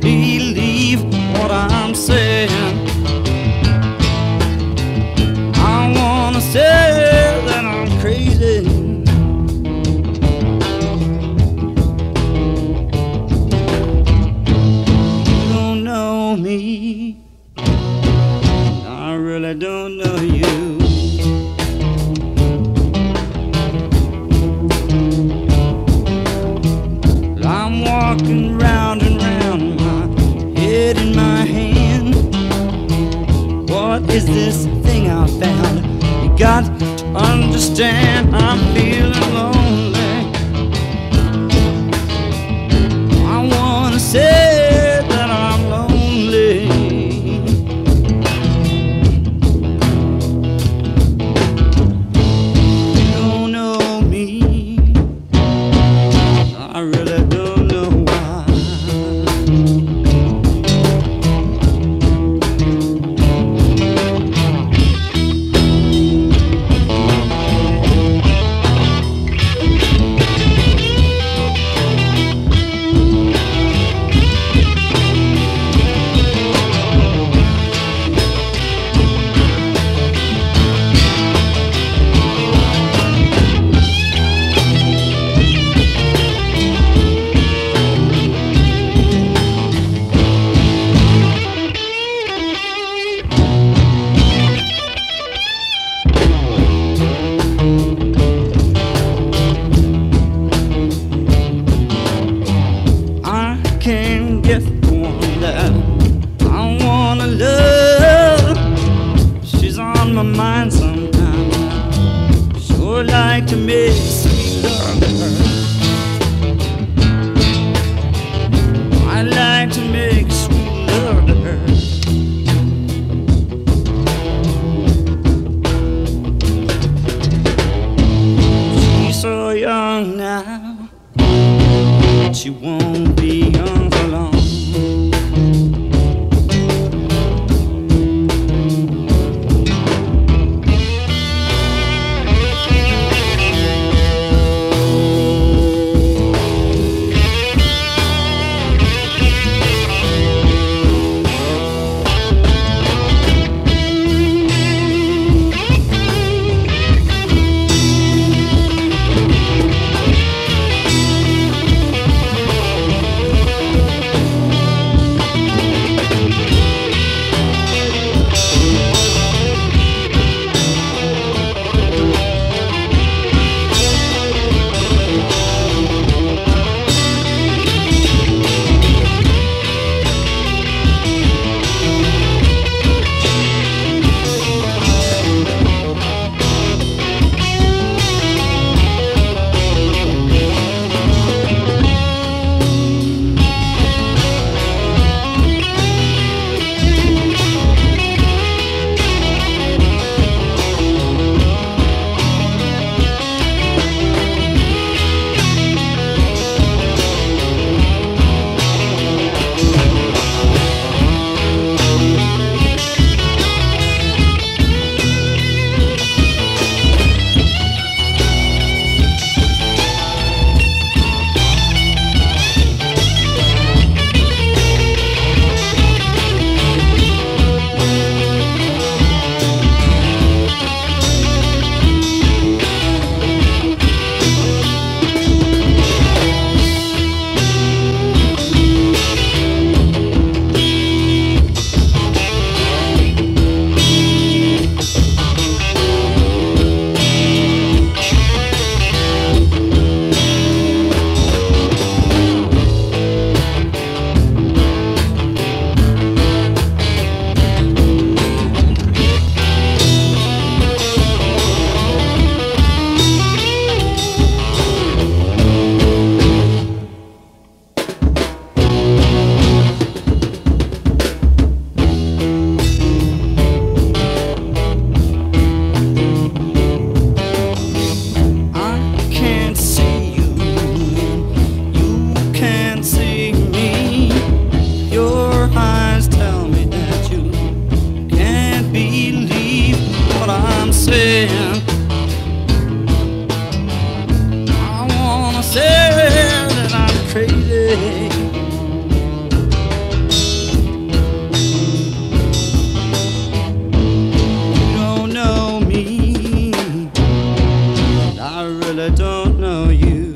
can't What is this thing I found? You got to understand, I'm feeling lonely. I wanna say that I'm lonely. You don't know me. I really don't mind sometimes. Sure like to make sweet love to her. I like to make sweet love to her. She's so young now. She won't don't know you.